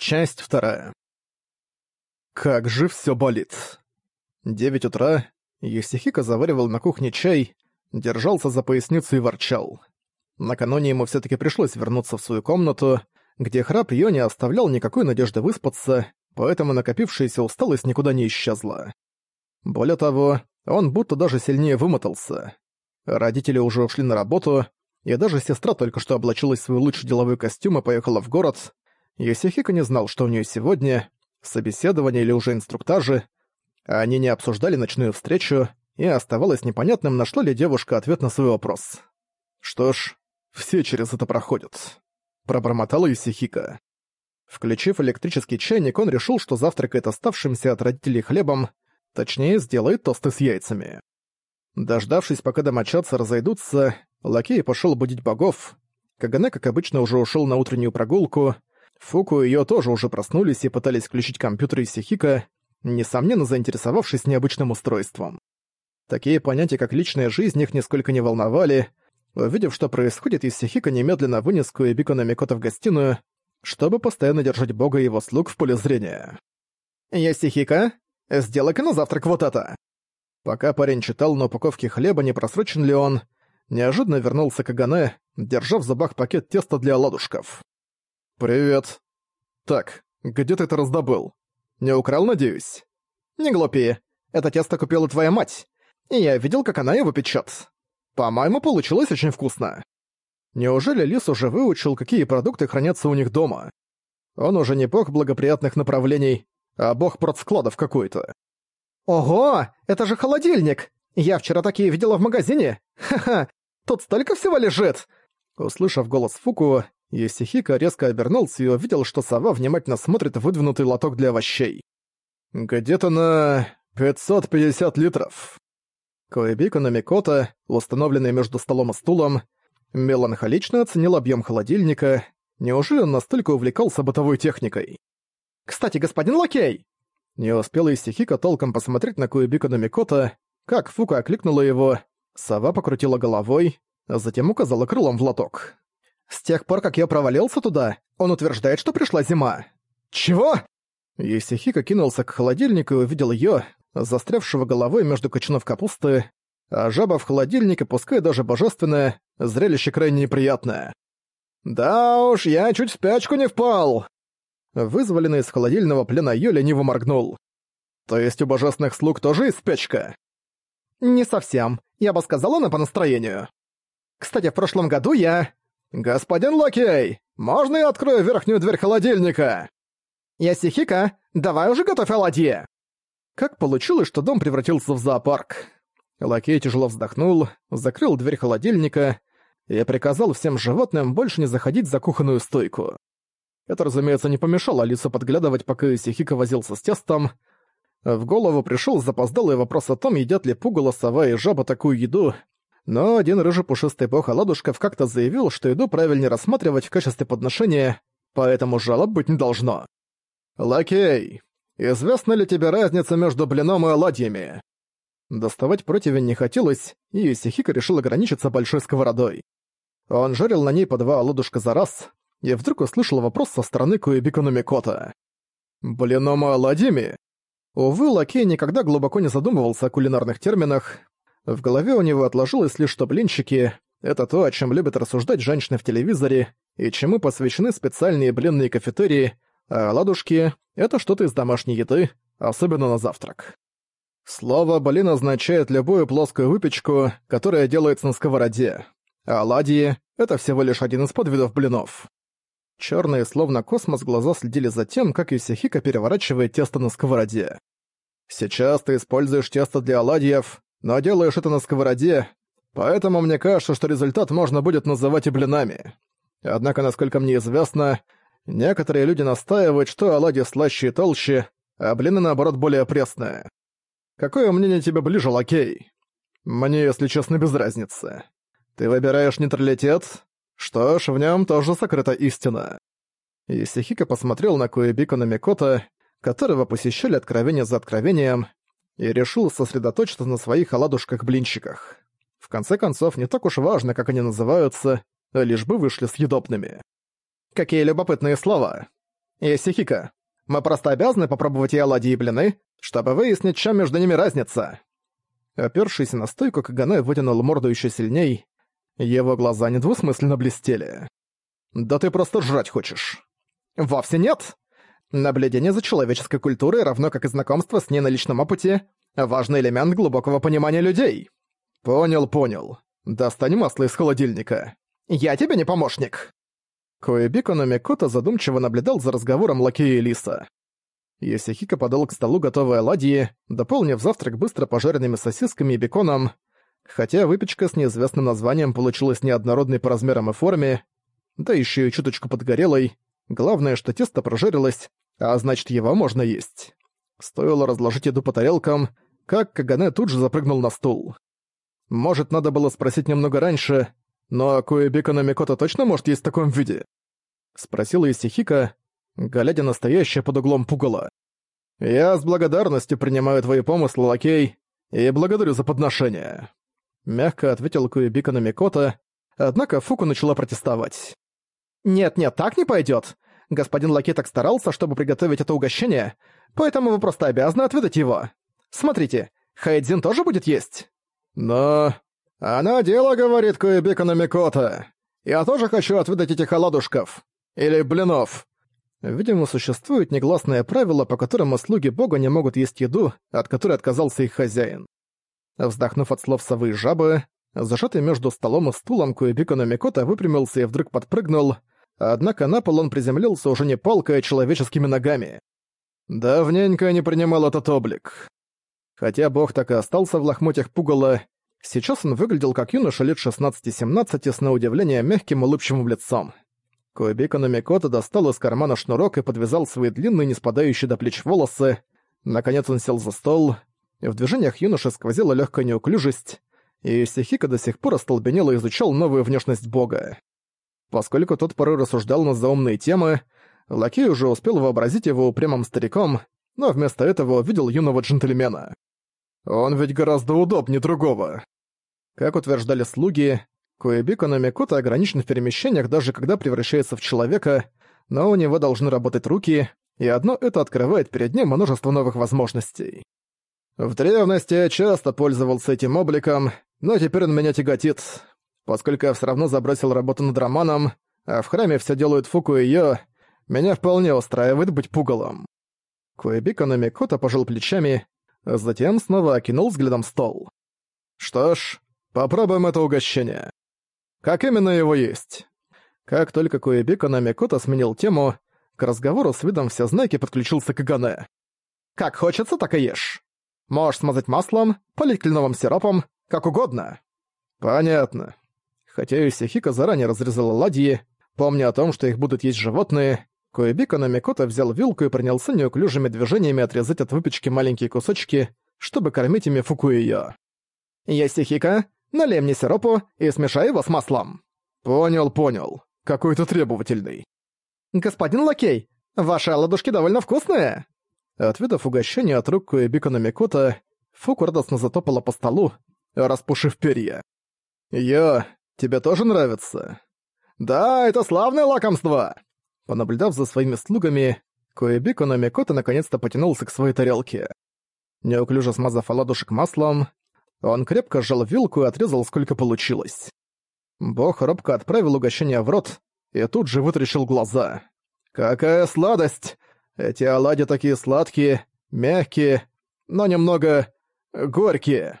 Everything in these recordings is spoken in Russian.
Часть вторая. Как же все болит. Девять утра. Евстихика заваривал на кухне чай, держался за поясницу и ворчал. Накануне ему все таки пришлось вернуться в свою комнату, где храп её не оставлял никакой надежды выспаться, поэтому накопившаяся усталость никуда не исчезла. Более того, он будто даже сильнее вымотался. Родители уже ушли на работу, и даже сестра только что облачилась в свой лучший деловой костюм и поехала в город, Йосихико не знал, что у нее сегодня собеседование или уже инструктажи. Они не обсуждали ночную встречу, и оставалось непонятным, нашла ли девушка ответ на свой вопрос. «Что ж, все через это проходят», — пробормотала Юсихика. Включив электрический чайник, он решил, что завтракает оставшимся от родителей хлебом, точнее, сделает тосты с яйцами. Дождавшись, пока домочадцы разойдутся, Лакей пошел будить богов. Кагане, как обычно, уже ушел на утреннюю прогулку — Фуку и ее тоже уже проснулись и пытались включить компьютер Исихика, несомненно заинтересовавшись необычным устройством. Такие понятия, как личная жизнь, их нисколько не волновали. Увидев, что происходит, Исихика немедленно вынес Куэбико Намикота в гостиную, чтобы постоянно держать бога и его слуг в поле зрения. «Ясихика, сделай-ка на завтрак вот это!» Пока парень читал на упаковке хлеба, не просрочен ли он, неожиданно вернулся Кагане, держа в зубах пакет теста для оладушков. «Привет. Так, где ты это раздобыл? Не украл, надеюсь?» «Не глупи. Это тесто купила твоя мать, и я видел, как она его печет. По-моему, получилось очень вкусно». Неужели Лис уже выучил, какие продукты хранятся у них дома? Он уже не бог благоприятных направлений, а бог протскладов какой-то. «Ого, это же холодильник! Я вчера такие видела в магазине! Ха-ха, тут столько всего лежит!» Услышав голос Фуку, Есихика резко обернулся и увидел, что сова внимательно смотрит в выдвинутый лоток для овощей. «Где-то на 550 литров». Коэбико Намикота, установленный между столом и стулом, меланхолично оценил объем холодильника. Неужели он настолько увлекался бытовой техникой? «Кстати, господин Лакей!» Не успел Исихика толком посмотреть на Коэбико Намикота, как Фука окликнула его, сова покрутила головой, а затем указала крылом в лоток. С тех пор, как я провалился туда, он утверждает, что пришла зима. Чего? Есихика кинулся к холодильнику и увидел ее, застрявшего головой между кочанов капусты, а жаба в холодильнике, пускай даже божественная, зрелище крайне неприятное. «Да уж, я чуть в спячку не впал!» Вызволенный из холодильного плена Ю лениво моргнул. «То есть у божественных слуг тоже есть спячка?» «Не совсем. Я бы сказала, она по настроению. Кстати, в прошлом году я...» «Господин лакей, можно я открою верхнюю дверь холодильника?» «Ясихика, давай уже готовь оладьи!» Как получилось, что дом превратился в зоопарк? Лакей тяжело вздохнул, закрыл дверь холодильника и приказал всем животным больше не заходить за кухонную стойку. Это, разумеется, не помешало Алису подглядывать, пока Исихика возился с тестом. В голову пришел запоздалый вопрос о том, едят ли пугало, сова и жаба такую еду, но один рыжий пушистый бог Оладушков как-то заявил, что еду правильнее рассматривать в качестве подношения, поэтому жалоб быть не должно. «Лакей, известна ли тебе разница между блином и оладьями?» Доставать противень не хотелось, и Исихика решил ограничиться большой сковородой. Он жарил на ней по два оладушка за раз, и вдруг услышал вопрос со стороны Куэбико Микота: «Блином и оладьями?» Увы, Лакей никогда глубоко не задумывался о кулинарных терминах, в голове у него отложилось лишь, что блинчики — это то, о чем любят рассуждать женщины в телевизоре, и чему посвящены специальные блинные кафетерии, а ладушки — это что-то из домашней еды, особенно на завтрак. Слово «блин» означает любую плоскую выпечку, которая делается на сковороде, а оладьи — это всего лишь один из подвидов блинов. Черные, словно космос, глаза следили за тем, как Исихика переворачивает тесто на сковороде. «Сейчас ты используешь тесто для оладьев, но делаешь это на сковороде, поэтому мне кажется, что результат можно будет называть и блинами. Однако, насколько мне известно, некоторые люди настаивают, что оладьи слаще и толще, а блины, наоборот, более пресные. Какое мнение тебе ближе, лакей? Мне, если честно, без разницы. Ты выбираешь нейтралитет? Что ж, в нем тоже сокрыта истина. Исихика посмотрел на Куэбико на Микота, которого посещали откровение за откровением, и решил сосредоточиться на своих оладушках-блинчиках. В конце концов, не так уж важно, как они называются, лишь бы вышли съедобными. Какие любопытные слова. Исихика, мы просто обязаны попробовать и оладьи, и блины, чтобы выяснить, чем между ними разница. Опершись на стойку, Кагане вытянул морду еще сильней. Его глаза недвусмысленно блестели. «Да ты просто жрать хочешь». «Вовсе нет!» Наблюдение за человеческой культурой, равно как и знакомство с ней на личном опыте, важный элемент глубокого понимания людей. Понял, понял. Достань масло из холодильника. Я тебе не помощник. Коэбико Номикото задумчиво наблюдал за разговором лакея и лиса. Есихика подал к столу готовые оладьи, дополнив завтрак быстро пожаренными сосисками и беконом, хотя выпечка с неизвестным названием получилась неоднородной по размерам и форме, да еще и чуточку подгорелой, Главное, что тесто прожарилось, а значит, его можно есть. Стоило разложить еду по тарелкам, как Кагане тут же запрыгнул на стул. Может, надо было спросить немного раньше, «Ну, а но Куэбика Намикота точно может есть в таком виде? Спросила Исихика, глядя на стоящее под углом пугала. «Я с благодарностью принимаю твои помыслы, лакей, и благодарю за подношение», — мягко ответил Куэбика Намикота, однако Фуку начала протестовать. «Нет-нет, так не пойдет. Господин Лаке так старался, чтобы приготовить это угощение, поэтому вы просто обязаны отведать его. Смотрите, Хайдзин тоже будет есть». «Но...» «Она дело, — говорит Куэбика Намикота. Я тоже хочу отведать этих оладушков. Или блинов». Видимо, существует негласное правило, по которому слуги бога не могут есть еду, от которой отказался их хозяин. Вздохнув от слов совы и жабы, зажатый между столом и стулом Куэбика Намикота выпрямился и вдруг подпрыгнул, Однако на пол он приземлился уже не полкой, а человеческими ногами. Давненько не принимал этот облик. Хотя бог так и остался в лохмотьях пугала, сейчас он выглядел как юноша лет 16-17 с на удивление мягким улыбчивым лицом. Куэбика Номикота достал из кармана шнурок и подвязал свои длинные, не спадающие до плеч волосы. Наконец он сел за стол. В движениях юноши сквозила легкая неуклюжесть, и Сихика до сих пор остолбенело изучал новую внешность бога. Поскольку тот порой рассуждал на заумные темы, Лакей уже успел вообразить его упрямым стариком, но вместо этого увидел юного джентльмена. Он ведь гораздо удобнее другого. Как утверждали слуги, Куэбико Намикота ограничен в перемещениях даже когда превращается в человека, но у него должны работать руки, и одно это открывает перед ним множество новых возможностей. В древности я часто пользовался этим обликом, но теперь он меня тяготит. Поскольку я все равно забросил работу над романом, а в храме все делают Фуку и Йо, меня вполне устраивает быть пугалом». Куэбика Номикота пожал плечами, а затем снова окинул взглядом стол. «Что ж, попробуем это угощение. Как именно его есть?» Как только Куэбика Номикота сменил тему, к разговору с видом все знаки подключился к Гане. «Как хочется, так и ешь. Можешь смазать маслом, полить кленовым сиропом, как угодно». «Понятно. Хотя и Сихика заранее разрезала ладьи, помня о том, что их будут есть животные, Коэбика Намикота взял вилку и принялся неуклюжими движениями отрезать от выпечки маленькие кусочки, чтобы кормить ими фуку Фукуия. «Ясихика, налей мне сиропу и смешай его с маслом». «Понял, понял. Какой-то требовательный». «Господин Лакей, ваши оладушки довольно вкусные». Отведав угощение от рук Коэбика Намикота, Фуку радостно затопала по столу, распушив перья. «Я... Тебе тоже нравится?» «Да, это славное лакомство!» Понаблюдав за своими слугами, Коэбико Номикото наконец-то потянулся к своей тарелке. Неуклюже смазав оладушек маслом, он крепко сжал вилку и отрезал, сколько получилось. Бог робко отправил угощение в рот и тут же вытрящил глаза. «Какая сладость! Эти оладьи такие сладкие, мягкие, но немного... горькие.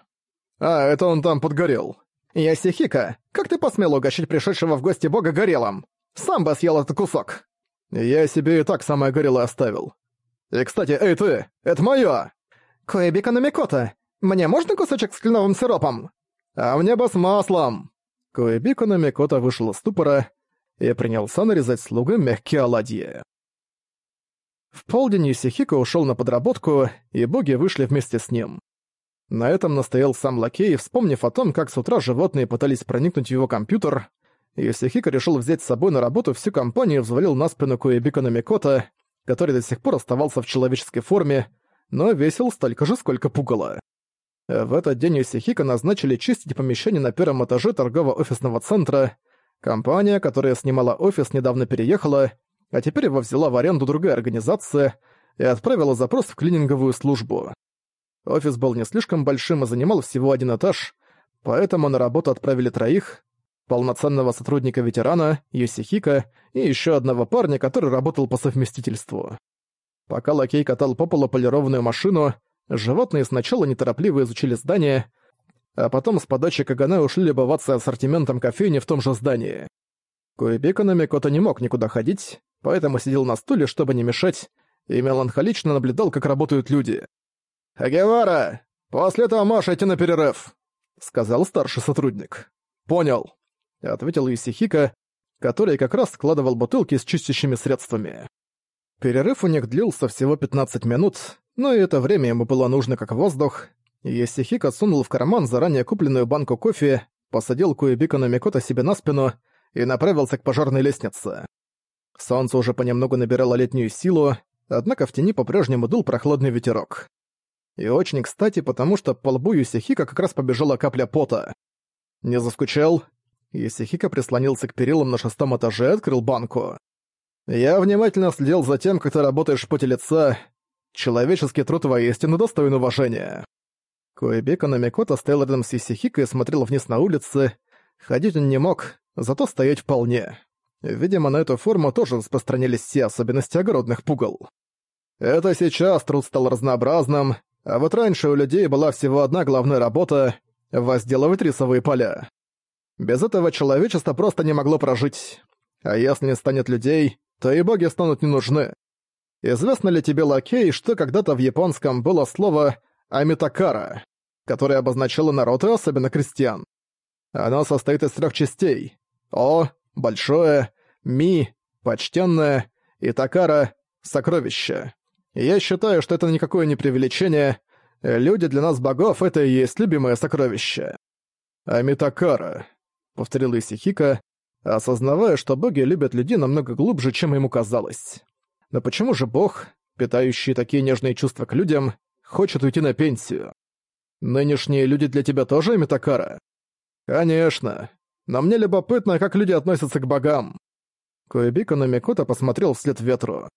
А, это он там подгорел. Я Сихика, как ты посмел угощать пришедшего в гости бога горелым? Сам бы съел этот кусок. Я себе и так самое горелое оставил. И, кстати, эй ты, это моё! Коэбика Намикота, мне можно кусочек с кленовым сиропом? А мне бы с маслом. Коэбика Намикота вышел из ступора и принялся нарезать слугу мягкие оладьи. В полдень Исихико ушёл на подработку, и боги вышли вместе с ним. На этом настоял сам лакей, вспомнив о том, как с утра животные пытались проникнуть в его компьютер, и Сихико решил взять с собой на работу всю компанию и взвалил на спину Куэбика Намикота, который до сих пор оставался в человеческой форме, но весил столько же, сколько пугало. В этот день Исихика назначили чистить помещение на первом этаже торгово-офисного центра. Компания, которая снимала офис, недавно переехала, а теперь его взяла в аренду другая организация и отправила запрос в клининговую службу. Офис был не слишком большим и занимал всего один этаж, поэтому на работу отправили троих, полноценного сотрудника-ветерана, Йосихика и еще одного парня, который работал по совместительству. Пока лакей катал по полу полированную машину, животные сначала неторопливо изучили здание, а потом с подачи Кагана ушли любоваться ассортиментом кофейни в том же здании. Куэбекона Микота не мог никуда ходить, поэтому сидел на стуле, чтобы не мешать, и меланхолично наблюдал, как работают люди. «Гевара, после этого того идти на перерыв», — сказал старший сотрудник. «Понял», — ответил Исихика, который как раз складывал бутылки с чистящими средствами. Перерыв у них длился всего 15 минут, но и это время ему было нужно как воздух. Есихика сунул в карман заранее купленную банку кофе, посадил Куэбика на Микота себе на спину и направился к пожарной лестнице. Солнце уже понемногу набирало летнюю силу, однако в тени по-прежнему дул прохладный ветерок. И очень кстати, потому что по лбу Юсихика как раз побежала капля пота. Не заскучал? Юсихика прислонился к перилам на шестом этаже и открыл банку. Я внимательно следил за тем, как ты работаешь в поте лица. Человеческий труд воистину достоин уважения. Коэбека Намикота стоял рядом с Юсихикой и смотрел вниз на улицы. Ходить он не мог, зато стоять вполне. Видимо, на эту форму тоже распространились все особенности огородных пугал. Это сейчас труд стал разнообразным, а Вот раньше у людей была всего одна главная работа — возделывать рисовые поля. Без этого человечество просто не могло прожить. А если не станет людей, то и боги станут не нужны. Известно ли тебе, Лакей, что когда-то в японском было слово «амитакара», которое обозначало народ и особенно крестьян? Оно состоит из трех частей. О – большое, ми – почтенное и такара – сокровище. Я считаю, что это никакое не привлечение. Люди для нас богов — это и есть любимое сокровище. Амитакара, — повторил Исихика, осознавая, что боги любят людей намного глубже, чем ему казалось. Но почему же бог, питающий такие нежные чувства к людям, хочет уйти на пенсию? Нынешние люди для тебя тоже Амитакара? Конечно. Но мне любопытно, как люди относятся к богам. Коэбико на Микота посмотрел вслед ветру.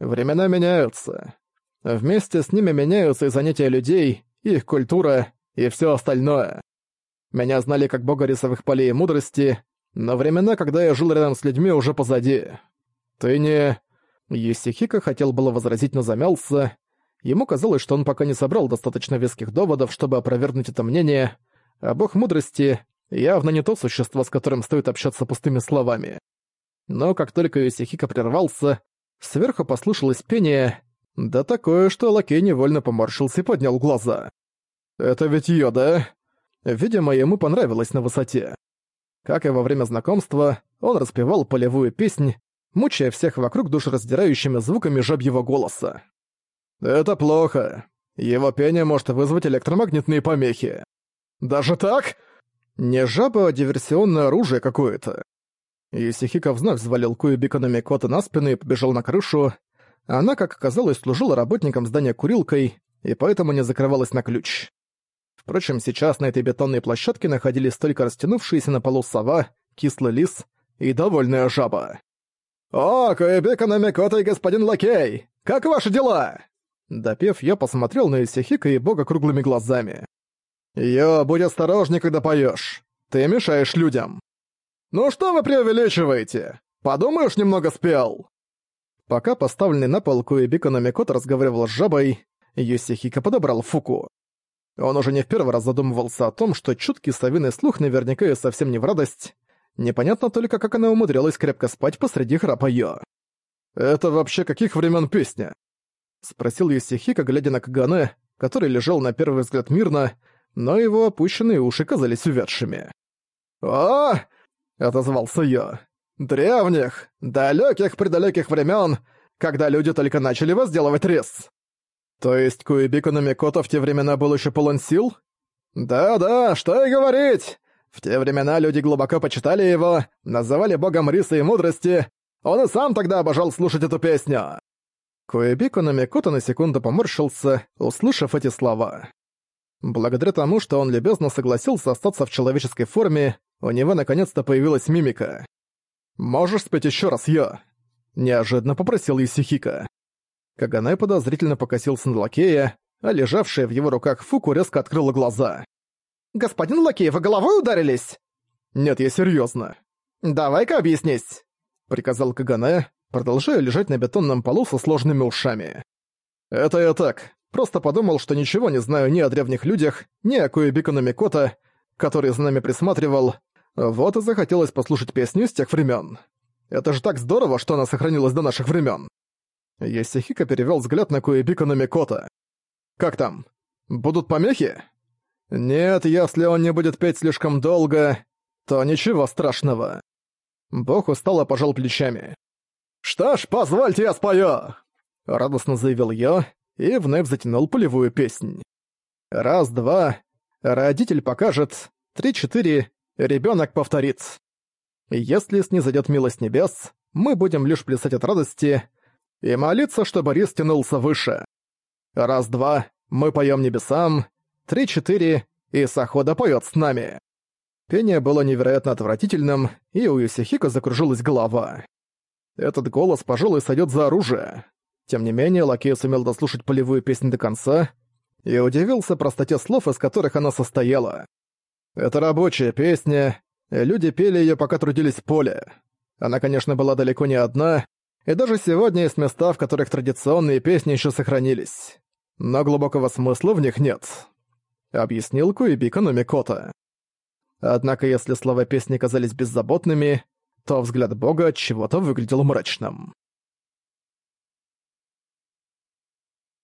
Времена меняются. Вместе с ними меняются и занятия людей, их культура и все остальное. Меня знали как бога рисовых полей и мудрости, но времена, когда я жил рядом с людьми, уже позади. Ты не... Есихика хотел было возразить, но замялся. Ему казалось, что он пока не собрал достаточно веских доводов, чтобы опровергнуть это мнение, а бог мудрости явно не то существо, с которым стоит общаться пустыми словами. Но как только Юсихика прервался, Сверху послышалось пение, да такое, что лакей невольно поморщился и поднял глаза. «Это ведь Йода!» Видимо, ему понравилось на высоте. Как и во время знакомства, он распевал полевую песнь, мучая всех вокруг душераздирающими звуками жабьего голоса. «Это плохо. Его пение может вызвать электромагнитные помехи». «Даже так?» «Не жаба, а диверсионное оружие какое-то и Сихика вновь взвалил кубик Экономикота на спины и побежал на крышу. Она, как оказалось, служила работником здания курилкой и поэтому не закрывалась на ключ. Впрочем, сейчас на этой бетонной площадке находились только растянувшиеся на полу сова, кислый лис и довольная жаба. «О, кубик Экономикота и господин Лакей! Как ваши дела?» Допев, я посмотрел на Исихика и бога круглыми глазами. «Йо, будь осторожней, когда поешь. Ты мешаешь людям!» «Ну что вы преувеличиваете? Подумаешь, немного спел!» Пока поставленный на пол Куэбика Номикот разговаривал с жабой, Йосихико подобрал Фуку. Он уже не в первый раз задумывался о том, что чуткий совиный слух наверняка и совсем не в радость. Непонятно только, как она умудрилась крепко спать посреди храпа Йо. «Это вообще каких времен песня?» — спросил Йосихико, глядя на Кагане, который лежал на первый взгляд мирно, но его опущенные уши казались увядшими. А отозвался я. «Древних, далеких предалеких времен, когда люди только начали возделывать рис». «То есть Куебику на Микото в те времена был еще полон сил?» «Да-да, что и говорить! В те времена люди глубоко почитали его, называли богом риса и мудрости. Он и сам тогда обожал слушать эту песню». Куэбико на Микото на секунду поморщился, услышав эти слова. Благодаря тому, что он любезно согласился остаться в человеческой форме, у него наконец-то появилась мимика. «Можешь спеть еще раз, я. – неожиданно попросил Исихика. Каганай подозрительно покосился на лакея, а лежавшая в его руках Фуку резко открыла глаза. «Господин лакей, вы головой ударились?» «Нет, я серьезно. «Давай-ка объяснись», — приказал Кагане, продолжая лежать на бетонном полу со сложными ушами. «Это я так. Просто подумал, что ничего не знаю ни о древних людях, ни о Куэбикону Микота, который за нами присматривал. Вот и захотелось послушать песню с тех времен. Это же так здорово, что она сохранилась до наших времен. Есихика перевел взгляд на Куэбикону Микота. «Как там? Будут помехи?» «Нет, если он не будет петь слишком долго, то ничего страшного». Бог устало пожал плечами. «Что ж, позвольте я спою!» Радостно заявил я, и вновь затянул полевую песнь. Раз-два, родитель покажет, три-четыре, ребенок повторит. Если снизойдет милость небес, мы будем лишь плясать от радости и молиться, чтобы Борис тянулся выше. Раз-два, мы поем небесам, три-четыре, и Сахода поет с нами. Пение было невероятно отвратительным, и у Юсихика закружилась голова. Этот голос, пожалуй, сойдет за оружие. Тем не менее, Лакей сумел дослушать полевую песню до конца и удивился простоте слов, из которых она состояла. Это рабочая песня, и люди пели ее, пока трудились в поле. Она, конечно, была далеко не одна, и даже сегодня есть места, в которых традиционные песни еще сохранились. Но глубокого смысла в них нет. Объяснил Куибика Номикота. Однако, если слова песни казались беззаботными, то взгляд бога чего-то выглядел мрачным.